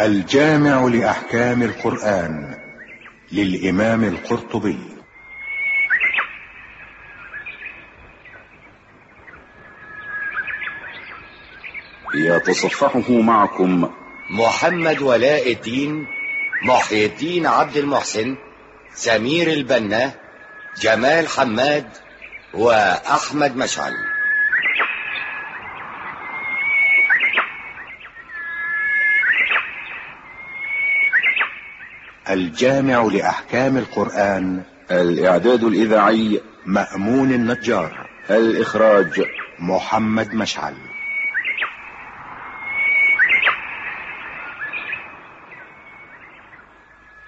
الجامع لأحكام القرآن للإمام القرطبي. يتصفحه معكم محمد ولاء الدين محي الدين عبد المحسن سمير البنا جمال حماد وأحمد مشعل. الجامع لأحكام القرآن. الإعداد الإذاعي مأمون النجار. الإخراج محمد مشعل.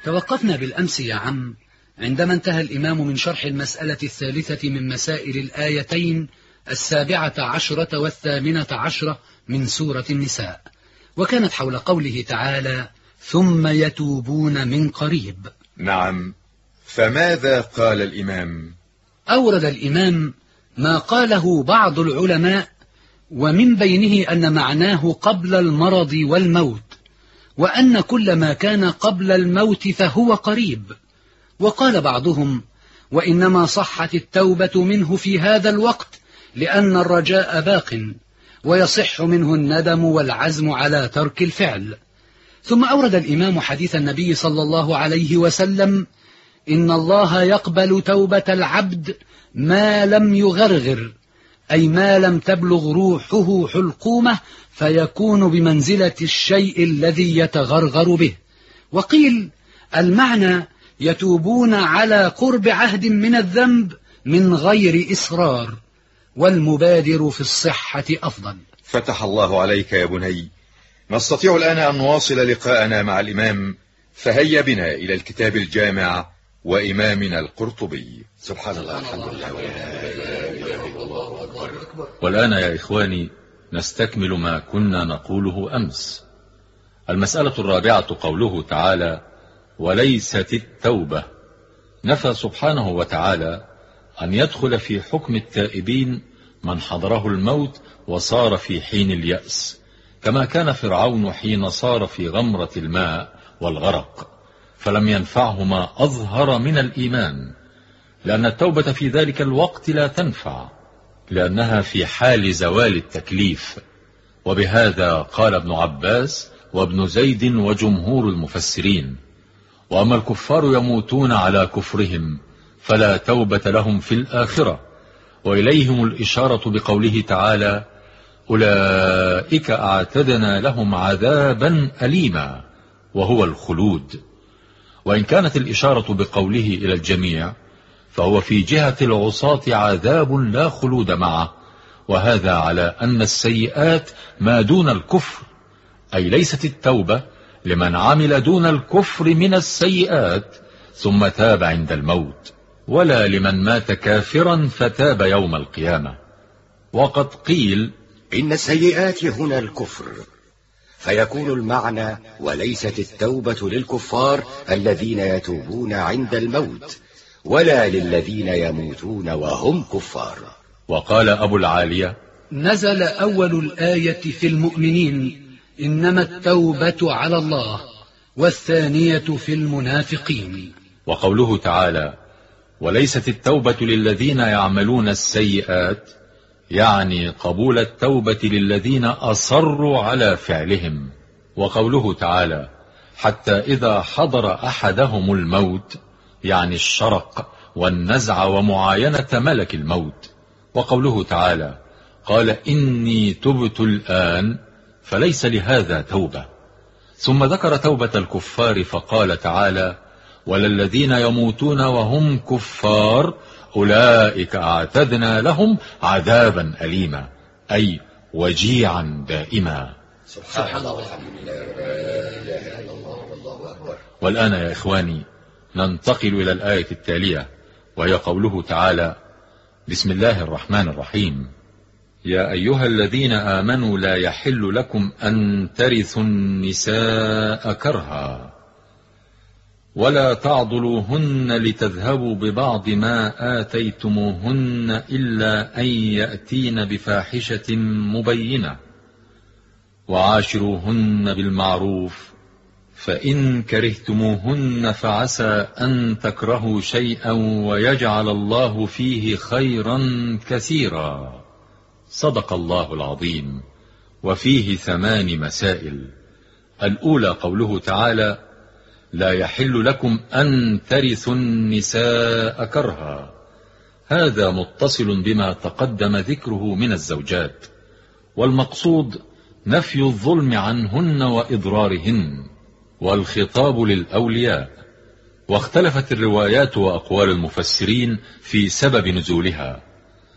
توقفنا بالأمس يا عم. عندما انتهى الإمام من شرح المسألة الثالثة من مسائل الآيتين السابعة عشرة والثامنة عشرة من سورة النساء. وكانت حول قوله تعالى ثم يتوبون من قريب. نعم. فماذا قال الإمام؟ أورد الإمام ما قاله بعض العلماء ومن بينه أن معناه قبل المرض والموت وأن كل ما كان قبل الموت فهو قريب. وقال بعضهم وإنما صحت التوبة منه في هذا الوقت لأن الرجاء باق ويصح منه الندم والعزم على ترك الفعل. ثم أورد الإمام حديث النبي صلى الله عليه وسلم إن الله يقبل توبة العبد ما لم يغرغر أي ما لم تبلغ روحه حلقومة فيكون بمنزلة الشيء الذي يتغرغر به. وقيل المعنى يتوبون على قرب عهد من الذنب من غير إصرار والمبادر في الصحة أفضل. فتح الله عليك يا بني نستطيع الآن أن نواصل لقاءنا مع الإمام. فهيا بنا إلى الكتاب الجامع وإمامنا القرطبي. سبحان الله الحمد لله والآن يا إخواني نستكمل ما كنا نقوله أمس. المسألة الرابعة قوله تعالى وليست التوبة نفى سبحانه وتعالى أن يدخل في حكم التائبين من حضره الموت وصار في حين اليأس. كما كان فرعون حين صار في غمرة الماء والغرق فلم ينفعه ما أظهر من الإيمان لأن التوبة في ذلك الوقت لا تنفع لأنها في حال زوال التكليف. وبهذا قال ابن عباس وابن زيد وجمهور المفسرين وأما الكفار يموتون على كفرهم فلا توبة لهم في الآخرة. وإليهم الإشارة بقوله تعالى أولئك أعتدنا لهم عذابا أليما وهو الخلود. وإن كانت الإشارة بقوله إلى الجميع فهو في جهة العصاة عذاب لا خلود معه. وهذا على أن السيئات ما دون الكفر أي ليست التوبة لمن عمل دون الكفر من السيئات ثم تاب عند الموت. ولا لمن مات كافرا فتاب يوم القيامة. وقد قيل إن السيئات هنا الكفر. فيكون المعنى وليست التوبة للكفار الذين يتوبون عند الموت ولا للذين يموتون وهم كفار. وقال أبو العالية نزل أول الآية في المؤمنين إنما التوبة على الله والثانية في المنافقين. وقوله تعالى وليست التوبة للذين يعملون السيئات يعني قبول التوبة للذين أصروا على فعلهم. وقوله تعالى حتى إذا حضر أحدهم الموت يعني الشرق والنزع ومعاينة ملك الموت. وقوله تعالى قال إني تبت الآن فليس لهذا توبة. ثم ذكر توبة الكفار فقال تعالى وللذين يموتون وهم كفار أولئك أعتدنا لهم عذابا أليما أي وجيعا دائما. سبحان الله والحمد لله والآن يا إخواني ننتقل إلى الآية التالية وهي قوله تعالى بسم الله الرحمن الرحيم. يا أيها الذين آمنوا لا يحل لكم أن ترثوا النساء كرها. ولا تعضلوهن لتذهبوا ببعض ما آتيتموهن إلا أن يأتين بفاحشة مبينة. وعاشروهن بالمعروف فإن كرهتموهن فعسى أن تكرهوا شيئا ويجعل الله فيه خيرا كثيرا. صدق الله العظيم. وفيه ثمان مسائل. الأولى قوله تعالى لا يحل لكم أن ترثوا النساء كرها. هذا متصل بما تقدم ذكره من الزوجات والمقصود نفي الظلم عنهن وإضرارهن والخطاب للأولياء. واختلفت الروايات وأقوال المفسرين في سبب نزولها.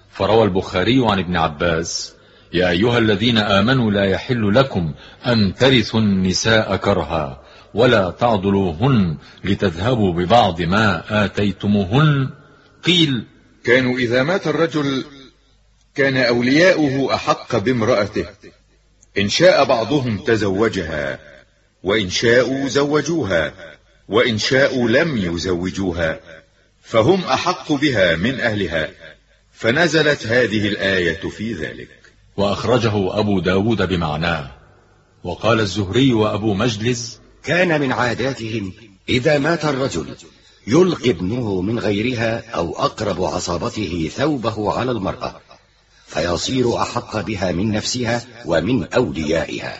فروى البخاري عن ابن عباس يا أيها الذين آمنوا لا يحل لكم أن ترثوا النساء كرها ولا تعضلوهن لتذهبوا ببعض ما آتيتموهن. قيل كانوا إذا مات الرجل كان أولياؤه أحق بامرأته إن شاء بعضهم تزوجها وإن شاءوا زوجوها وإن شاءوا لم يزوجوها فهم أحق بها من أهلها. فنزلت هذه الآية في ذلك. وأخرجه أبو داود بمعناه. وقال الزهري وأبو مجلس كان من عاداتهم إذا مات الرجل يلقي ابنه من غيرها أو أقرب عصابته ثوبه على المرأة فيصير أحق بها من نفسها ومن أوليائها.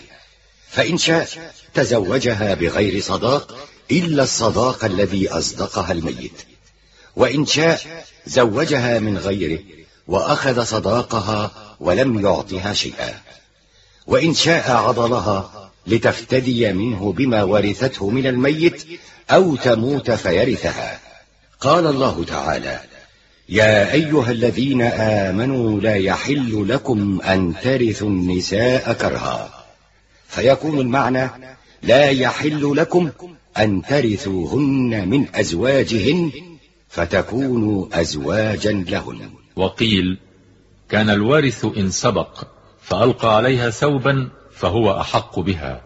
فإن شاء تزوجها بغير صداق إلا الصداق الذي أصدقها الميت. وإن شاء زوجها من غيره وأخذ صداقها ولم يعطها شيئا. وإن شاء عضلها لتفتدي منه بما ورثته من الميت أو تموت فيرثها. قال الله تعالى يا أيها الذين آمنوا لا يحل لكم أن ترثوا النساء كرها. فيكون المعنى لا يحل لكم أن ترثوهن من أزواجهن فتكونوا أزواجا لهن. وقيل كان الوارث إن سبق فألقى عليها ثوبا فهو أحق بها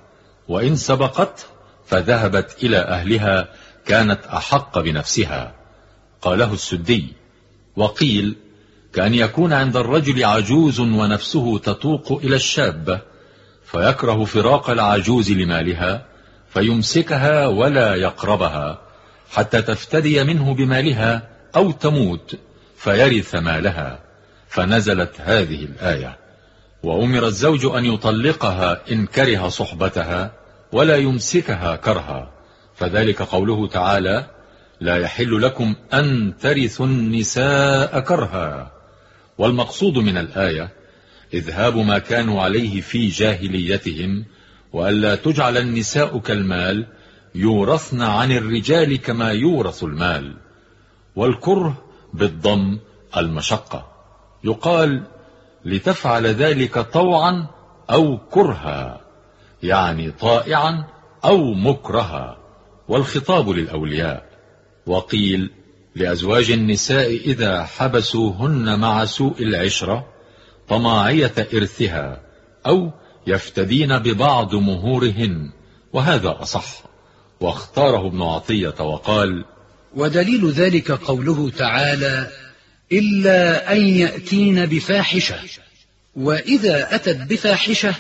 وإن سبقت فذهبت إلى أهلها كانت أحق بنفسها. قاله السدي. وقيل كأن يكون عند الرجل عجوز ونفسه تتوق إلى الشابة فيكره فراق العجوز لمالها فيمسكها ولا يقربها حتى تفتدي منه بمالها أو تموت. فيرث مالها فنزلت هذه الآية. وأمر الزوج أن يطلقها إن كره صحبتها ولا يمسكها كرها. فذلك قوله تعالى لا يحل لكم أن ترثوا النساء كرها. والمقصود من الآية إذهاب ما كانوا عليه في جاهليتهم وألا تجعل النساء كالمال يورثن عن الرجال كما يورث المال. والكره بالضم المشقة. يقال لتفعل ذلك طوعا أو كرها يعني طائعا أو مكرها. والخطاب للأولياء وقيل لأزواج النساء إذا حبسوهن مع سوء العشرة طماعية إرثها أو يفتدين ببعض مهورهن وهذا أصح. واختاره ابن عطية وقال ودليل ذلك قوله تعالى إلا أن يأتين بفاحشة وإذا أتت بفاحشة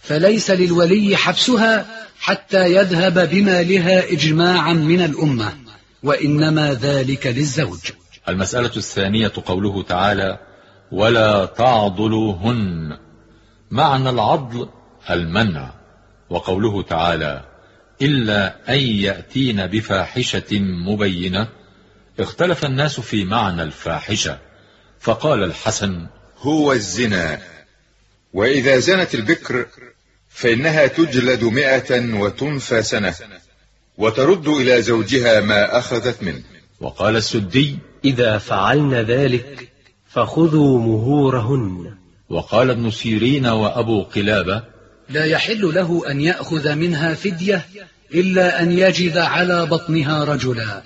فليس للولي حبسها حتى يذهب بمالها إجماعا من الأمة وإنما ذلك للزوج. المسألة الثانية قوله تعالى ولا تعضلوهن معنى العضل المنع وقوله تعالى إلا أن يأتين بفاحشة مبينة. اختلف الناس في معنى الفاحشة. فقال الحسن هو الزنا. وإذا زنت البكر فإنها تجلد مئة وتنفى سنة وترد إلى زوجها ما أخذت منه. وقال السدي إذا فعلن ذلك فخذوا مهورهن. وقال ابن سيرين وأبو قلابة لا يحل له أن يأخذ منها فدية إلا أن يجد على بطنها رجلا.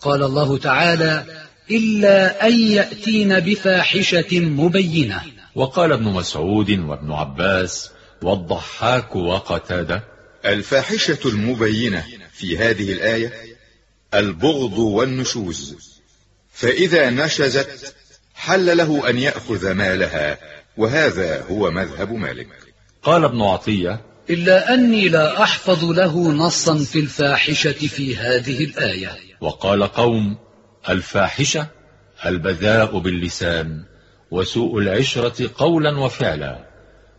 قال الله تعالى إلا أن يأتين بفاحشة مبينة. وقال ابن مسعود وابن عباس والضحاك وقتادة. الفاحشة المبينة في هذه الآية البغض والنشوز. فإذا نشزت حل له أن يأخذ مالها وهذا هو مذهب مالك. قال ابن عطية إلا أني لا أحفظ له نصا في الفاحشة في هذه الآية. وقال قوم الفاحشة البذاء باللسان وسوء العشرة قولا وفعلا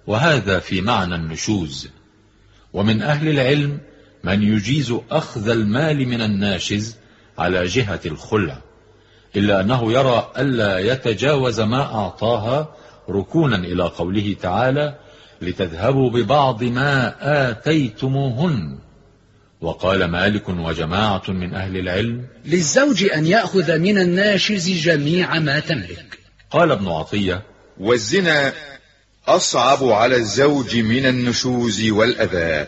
وهذا في معنى النشوز. ومن أهل العلم من يجيز أخذ المال من الناشز على جهة الخلع إلا أنه يرى ألا يتجاوز ما أعطاها ركونا إلى قوله تعالى لتذهبوا ببعض ما آتيتموهن. وقال مالك وجماعة من أهل العلم للزوج أن يأخذ من الناشز جميع ما تملك. قال ابن عطية والزنا أصعب على الزوج من النشوز والأذى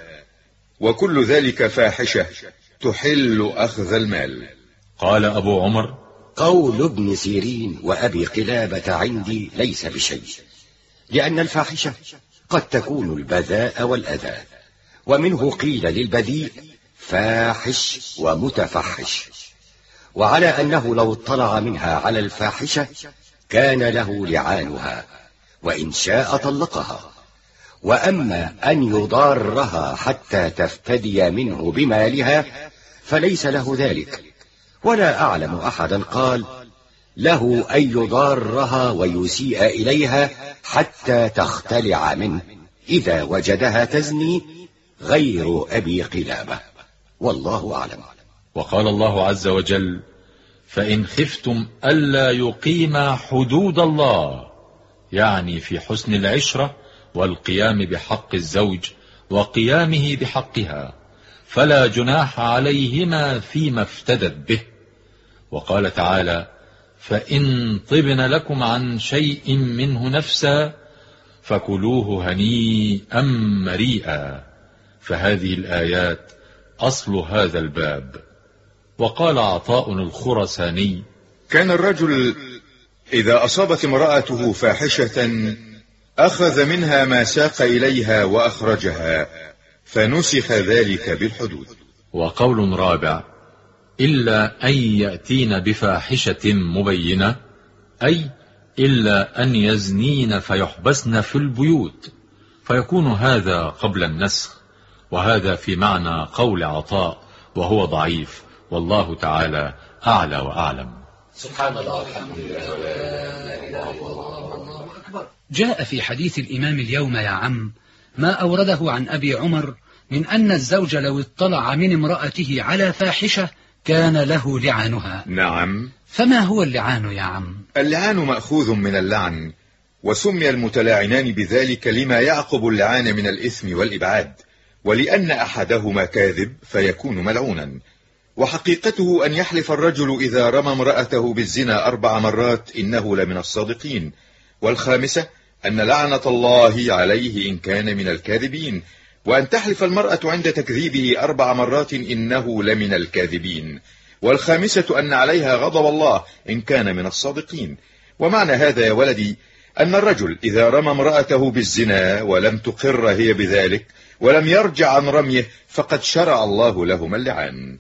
وكل ذلك فاحشة تحل أخذ المال. قال أبو عمر قول ابن سيرين وأبي قلابة عندي ليس بشيء لأن الفاحشة قد تكون البذاء والأذى. ومنه قيل للبذيء فاحش ومتفحش. وعلى أنه لو اطلع منها على الفاحشة كان له لعانها وإن شاء طلقها. وأما أن يضارها حتى تفتدي منه بمالها فليس له ذلك. ولا أعلم أحدا قال له أن يضارها ويسيء إليها حتى تختلع منه. إذا وجدها تزني غير أبي قلابة. والله أعلم. وقال الله عز وجل فإن خفتم ألا يقيما حدود الله يعني في حسن العشرة والقيام بحق الزوج وقيامه بحقها فلا جناح عليهما فيما افتدت به. وقال تعالى فإن طبن لكم عن شيء منه نفسا فكلوه هنيئا مريئا. فهذه الآيات أصل هذا الباب. وقال عطاء الخرساني كان الرجل إذا أصابت امرأته فاحشة أخذ منها ما ساق إليها وأخرجها فنسخ ذلك بالحدود. وقول رابع إلا أن يأتين بفاحشة مبينة أي إلا أن يزنين فيحبسن في البيوت. فيكون هذا قبل النسخ وهذا في معنى قول عطاء وهو ضعيف. والله تعالى أعلى وأعلم. سبحان الله والحمد جاء في حديث الإمام اليوم يا عم ما أورده عن أبي عمر من أن الزوج لو اطلع من امرأته على فاحشة كان له لعنها. نعم. فما هو اللعان يا عم؟ اللعان مأخوذ من اللعن وسمي المتلاعنان بذلك لما يعقب اللعان من الإثم والإبعاد ولأن أحدهما كاذب فيكون ملعونا. وحقيقته أن يحلف الرجل إذا رمى امرأته بالزنا أربع مرات إنه لمن الصادقين. والخامسة أن لعنة الله عليه إن كان من الكاذبين وأن تحلف المرأة عند تكذيبه أربع مرات إنه لمن الكاذبين. والخامسة أن عليها غضب الله إن كان من الصادقين. ومعنى هذا يا ولدي أن الرجل إذا رمى امرأته بالزنا ولم تقر هي بذلك ولم يرجع عن رميه فقد شرع الله لهما اللعان.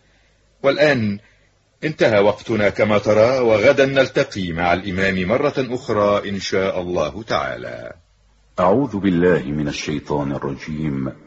والآن انتهى وقتنا كما ترى وغدا نلتقي مع الإمام مرة أخرى إن شاء الله تعالى. أعوذ بالله من الشيطان الرجيم.